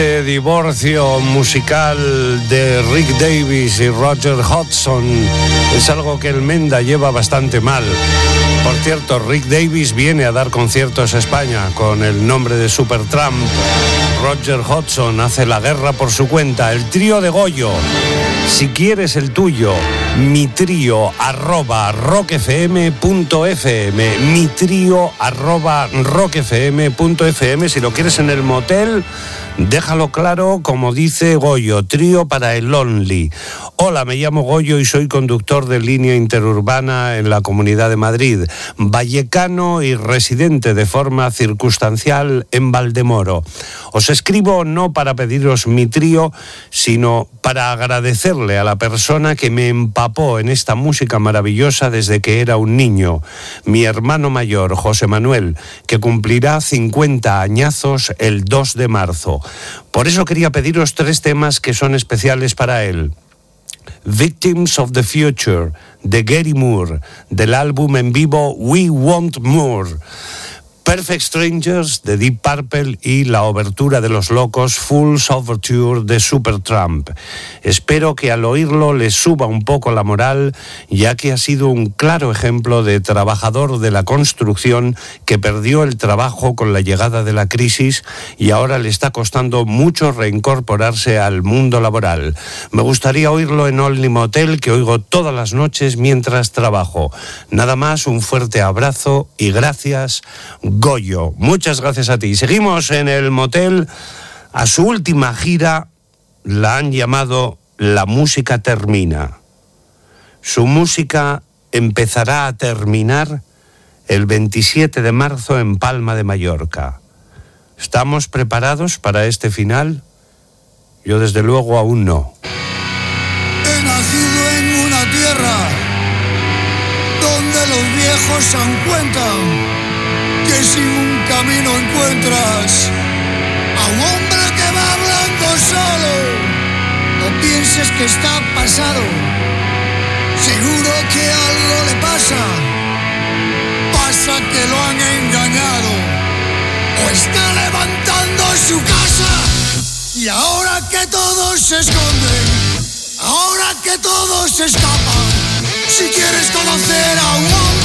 Este divorcio musical de Rick Davis y Roger Hodgson es algo que el Menda lleva bastante mal. Por cierto, Rick Davis viene a dar conciertos a España con el nombre de Supertramp. Roger Hodgson hace la guerra por su cuenta. El trío de Goyo. Si quieres el tuyo, mi trío arroba roquefm.fm. Mi trío arroba roquefm.fm. Si lo quieres en el motel Déjalo claro, como dice Goyo, trío para el Lonely. Hola, me llamo Goyo y soy conductor de línea interurbana en la Comunidad de Madrid, vallecano y residente de forma circunstancial en Valdemoro. Os escribo no para pediros mi trío, sino para agradecerle a la persona que me empapó en esta música maravillosa desde que era un niño, mi hermano mayor, José Manuel, que cumplirá 50 añazos el 2 de marzo. Por eso quería pediros tres temas que son especiales para él. Victims of the Future, de Gary Moore, del álbum en vivo We Want More. Perfect Strangers de Deep Purple y la obertura de Los Locos Full Overture de Supertramp. Espero que al oírlo le suba un poco la moral, ya que ha sido un claro ejemplo de trabajador de la construcción que perdió el trabajo con la llegada de la crisis y ahora le está costando mucho reincorporarse al mundo laboral. Me gustaría oírlo en Only Motel, que oigo todas las noches mientras trabajo. Nada más, un fuerte abrazo y gracias. Goyo. Muchas gracias a ti. Seguimos en el motel. A su última gira la han llamado La música termina. Su música empezará a terminar el 27 de marzo en Palma de Mallorca. ¿Estamos preparados para este final? Yo desde luego aún no. He nacido en una tierra donde los viejos se encuentran que sin un camino encuentras a un hombre que va hablando solo. No pienses que está pasado, seguro que algo le pasa. Pasa que lo han engañado o está levantando su casa. Y ahora que todos se esconden, ahora que todos se escapan, si quieres conocer a un hombre,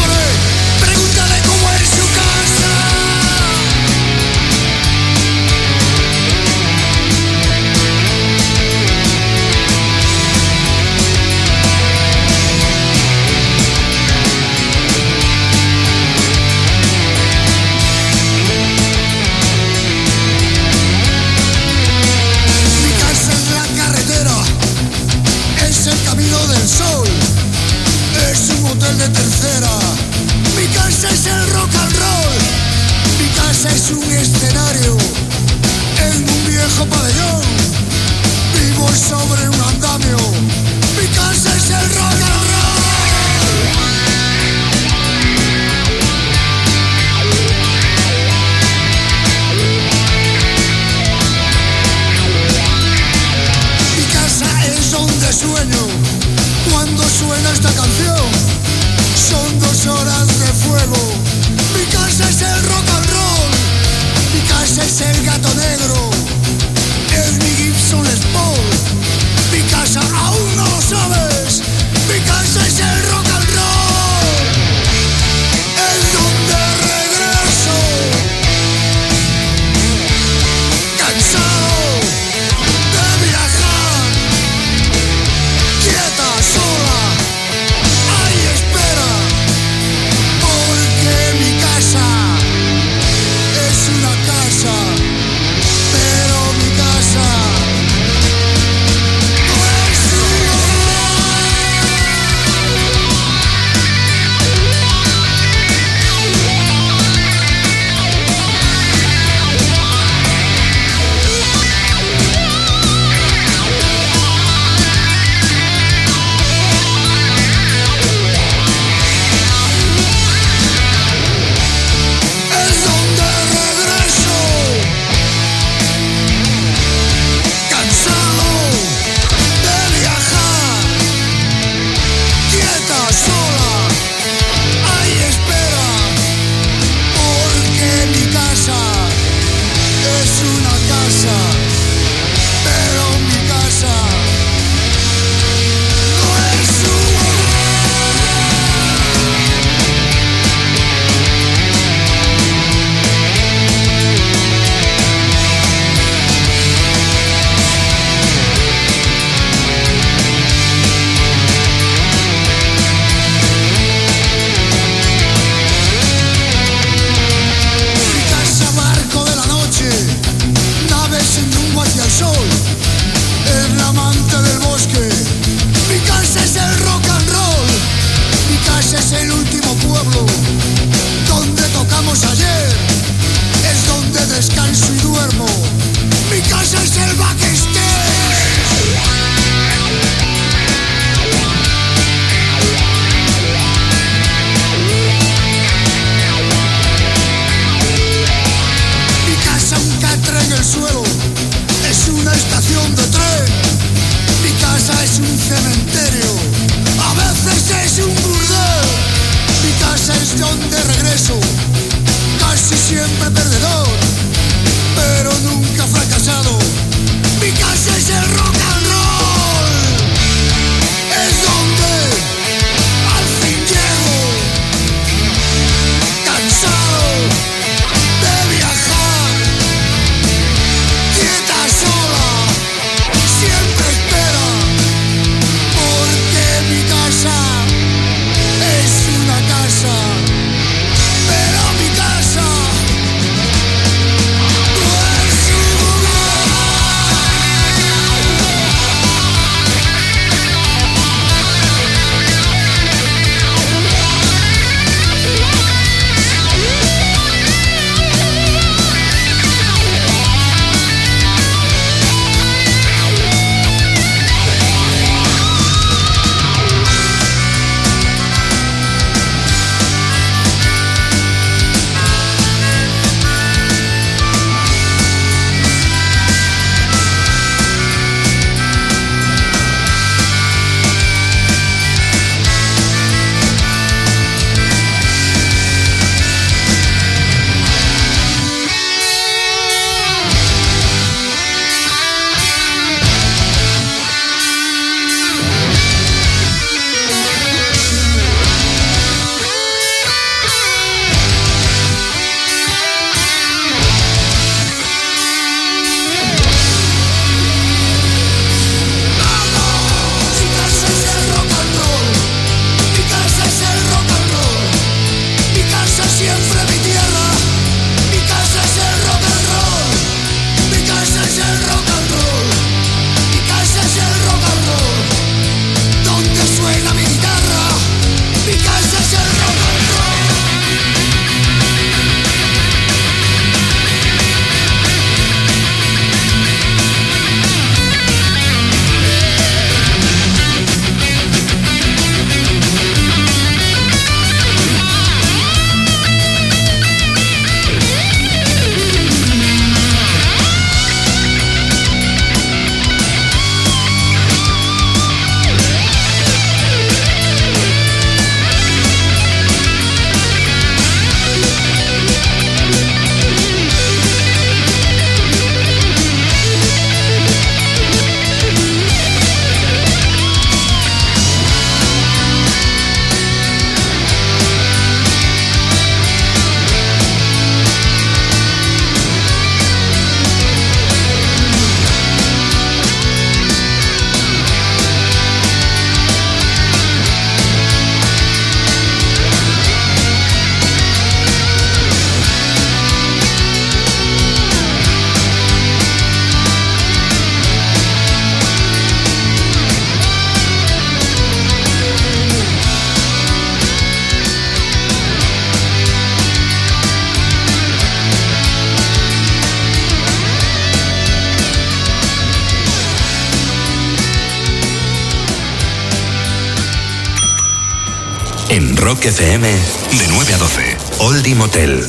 En Rock FM, de 9 a 12, Oldie Motel.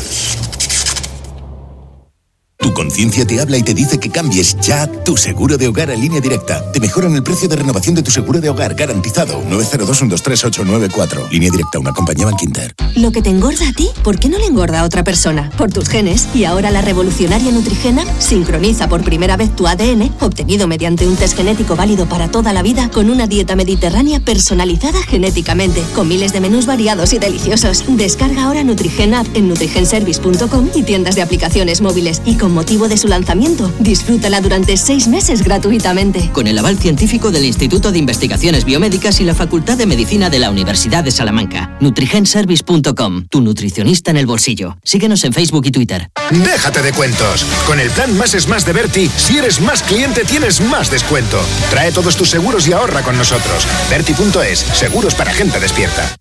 Tu conciencia te habla y te dice que cambies ya tu seguro de hogar a línea directa. Te mejoran el precio de renovación de tu seguro de hogar garantizado. 902-123-894. Línea directa, una compañía Bankinter. Lo que te engorda a ti, ¿por qué no le engorda a otra persona? Por tus genes. Y ahora la revolucionaria Nutrigena sincroniza por primera vez tu ADN, obtenido mediante un test genético válido para toda la vida, con una dieta mediterránea personalizada genéticamente, con miles de menús variados y deliciosos. Descarga ahora Nutrigena en nutrigenservice.com y tiendas de aplicaciones móviles. Y con motivo de su lanzamiento, disfrútala durante seis meses gratuitamente. Con el aval científico del Instituto de Investigaciones Biomédicas y la Facultad de Medicina de la Universidad de Salamanca. Nutrigenservice.com, tu nutricionista en el bolsillo. Síguenos en Facebook y Twitter. Déjate de cuentos. Con el plan Más es Más de Berti, si eres más cliente tienes más descuento. Trae todos tus seguros y ahorra con nosotros. Berti.es, seguros para gente despierta.